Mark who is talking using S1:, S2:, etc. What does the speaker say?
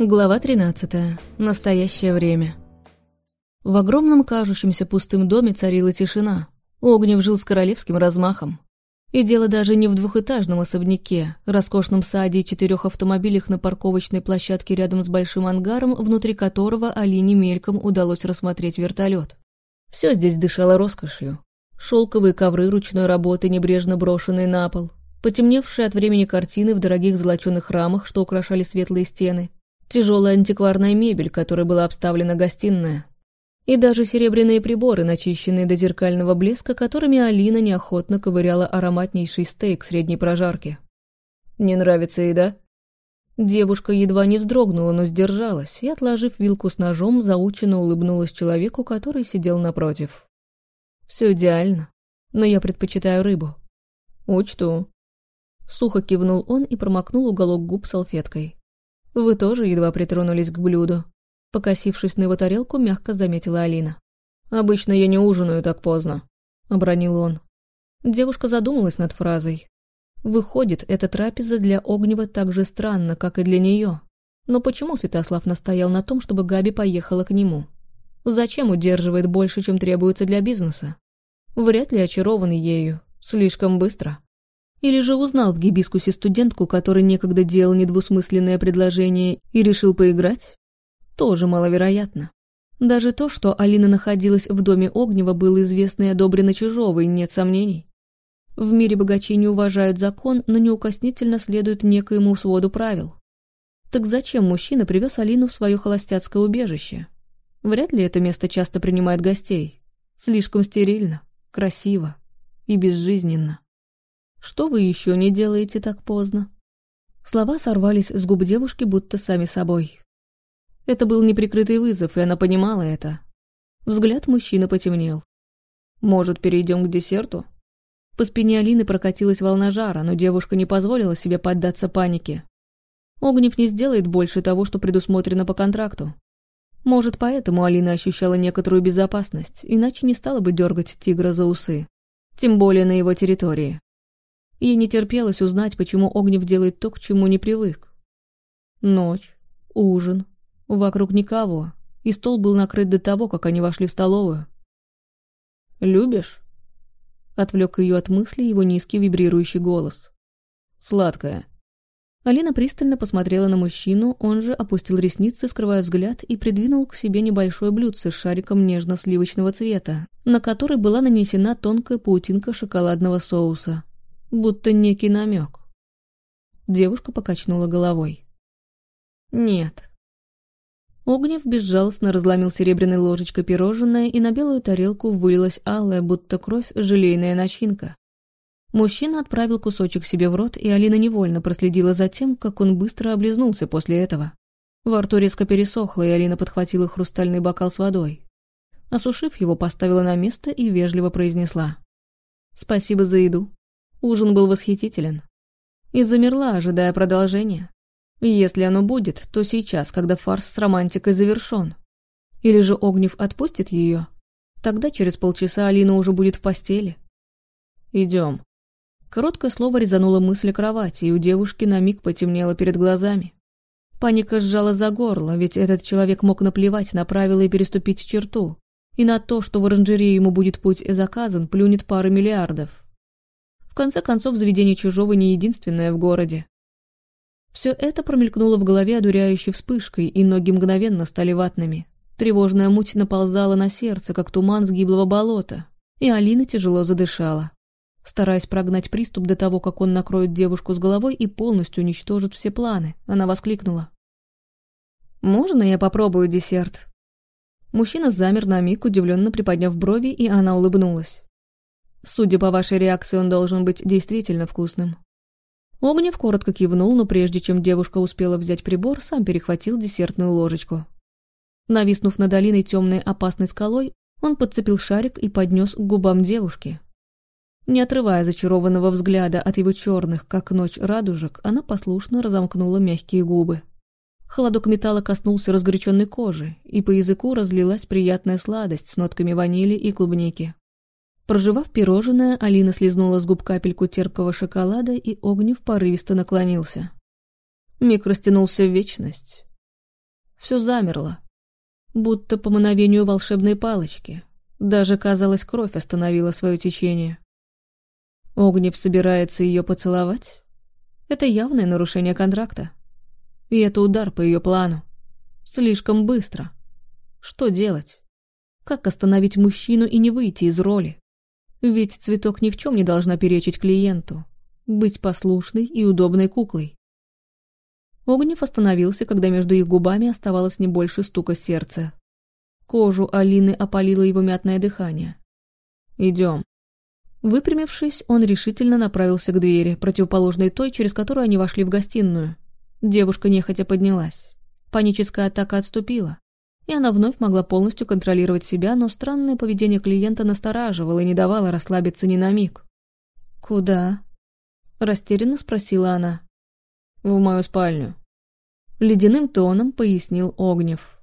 S1: Глава 13. Настоящее время. В огромном кажущемся пустым доме царила тишина. Огнев жил с королевским размахом. И дело даже не в двухэтажном особняке, роскошном саде и четырех автомобилях на парковочной площадке рядом с большим ангаром, внутри которого Алине мельком удалось рассмотреть вертолет. Все здесь дышало роскошью. Шелковые ковры ручной работы, небрежно брошенные на пол, потемневшие от времени картины в дорогих золоченых рамах, что украшали светлые стены, тяжелая антикварная мебель, которой была обставлена гостиная, и даже серебряные приборы, начищенные до зеркального блеска, которыми Алина неохотно ковыряла ароматнейший стейк средней прожарки. «Не нравится еда?» Девушка едва не вздрогнула, но сдержалась, и, отложив вилку с ножом, заученно улыбнулась человеку, который сидел напротив. «Все идеально, но я предпочитаю рыбу». «Учту». Сухо кивнул он и промокнул уголок губ салфеткой. Вы тоже едва притронулись к блюду. Покосившись на его тарелку, мягко заметила Алина. «Обычно я не ужинаю так поздно», — обронил он. Девушка задумалась над фразой. Выходит, эта трапеза для Огнева так же странна, как и для нее. Но почему Святослав настоял на том, чтобы Габи поехала к нему? Зачем удерживает больше, чем требуется для бизнеса? Вряд ли очарован ею. Слишком быстро. Или же узнал в гибискусе студентку, который некогда делал недвусмысленное предложение и решил поиграть? Тоже маловероятно. Даже то, что Алина находилась в доме Огнева, было известно и одобрено Чижовой, нет сомнений. В мире богачей не уважают закон, но неукоснительно следуют некоему своду правил. Так зачем мужчина привез Алину в свое холостяцкое убежище? Вряд ли это место часто принимает гостей. Слишком стерильно, красиво и безжизненно. Что вы еще не делаете так поздно?» Слова сорвались с губ девушки, будто сами собой. Это был неприкрытый вызов, и она понимала это. Взгляд мужчины потемнел. «Может, перейдем к десерту?» По спине Алины прокатилась волна жара, но девушка не позволила себе поддаться панике. Огнев не сделает больше того, что предусмотрено по контракту. Может, поэтому Алина ощущала некоторую безопасность, иначе не стала бы дергать тигра за усы. Тем более на его территории. Ей не терпелось узнать, почему Огнев делает то, к чему не привык. Ночь, ужин, вокруг никого, и стол был накрыт до того, как они вошли в столовую. «Любишь?» Отвлек ее от мысли его низкий вибрирующий голос. «Сладкая». Алина пристально посмотрела на мужчину, он же опустил ресницы, скрывая взгляд, и придвинул к себе небольшое блюдце с шариком нежно-сливочного цвета, на который была нанесена тонкая паутинка шоколадного соуса будто некий намек. Девушка покачнула головой. «Нет». Огнев безжалостно разломил серебряной ложечкой пирожное, и на белую тарелку вылилась алая, будто кровь, желейная начинка. Мужчина отправил кусочек себе в рот, и Алина невольно проследила за тем, как он быстро облизнулся после этого. Во рту резко пересохло, и Алина подхватила хрустальный бокал с водой. Осушив его, поставила на место и вежливо произнесла. «Спасибо за еду. Ужин был восхитителен. И замерла, ожидая продолжения. Если оно будет, то сейчас, когда фарс с романтикой завершен. Или же Огнев отпустит ее. Тогда через полчаса Алина уже будет в постели. Идем. Короткое слово резануло мысль кровати, и у девушки на миг потемнело перед глазами. Паника сжала за горло, ведь этот человек мог наплевать на правила и переступить черту. И на то, что в оранжерее ему будет путь заказан, плюнет пара миллиардов конце концов, заведение чужого не единственное в городе. Все это промелькнуло в голове одуряющей вспышкой, и ноги мгновенно стали ватными. Тревожная муть наползала на сердце, как туман с гиблого болота, и Алина тяжело задышала. Стараясь прогнать приступ до того, как он накроет девушку с головой и полностью уничтожит все планы, она воскликнула. «Можно я попробую десерт?» Мужчина замер на миг, удивленно приподняв брови, и она улыбнулась. Судя по вашей реакции, он должен быть действительно вкусным. Огнев коротко кивнул, но прежде чем девушка успела взять прибор, сам перехватил десертную ложечку. Нависнув над долиной темной опасной скалой, он подцепил шарик и поднес к губам девушки. Не отрывая зачарованного взгляда от его черных, как ночь радужек, она послушно разомкнула мягкие губы. Холодок металла коснулся разгоряченной кожи, и по языку разлилась приятная сладость с нотками ванили и клубники. Проживав пирожное, Алина слезнула с губ капельку терпкого шоколада, и Огнев порывисто наклонился. Миг растянулся в вечность. все замерло. Будто по мановению волшебной палочки. Даже, казалось, кровь остановила свое течение. Огнев собирается ее поцеловать? Это явное нарушение контракта. И это удар по ее плану. Слишком быстро. Что делать? Как остановить мужчину и не выйти из роли? Ведь цветок ни в чем не должна перечить клиенту. Быть послушной и удобной куклой. Огнев остановился, когда между их губами оставалось не больше стука сердца. Кожу Алины опалило его мятное дыхание. «Идем». Выпрямившись, он решительно направился к двери, противоположной той, через которую они вошли в гостиную. Девушка нехотя поднялась. Паническая атака отступила, и она вновь могла полностью контролировать себя, но странное поведение клиента настораживало и не давало расслабиться ни на миг. «Куда?» – растерянно спросила она. «В мою спальню», — ледяным тоном пояснил Огнев.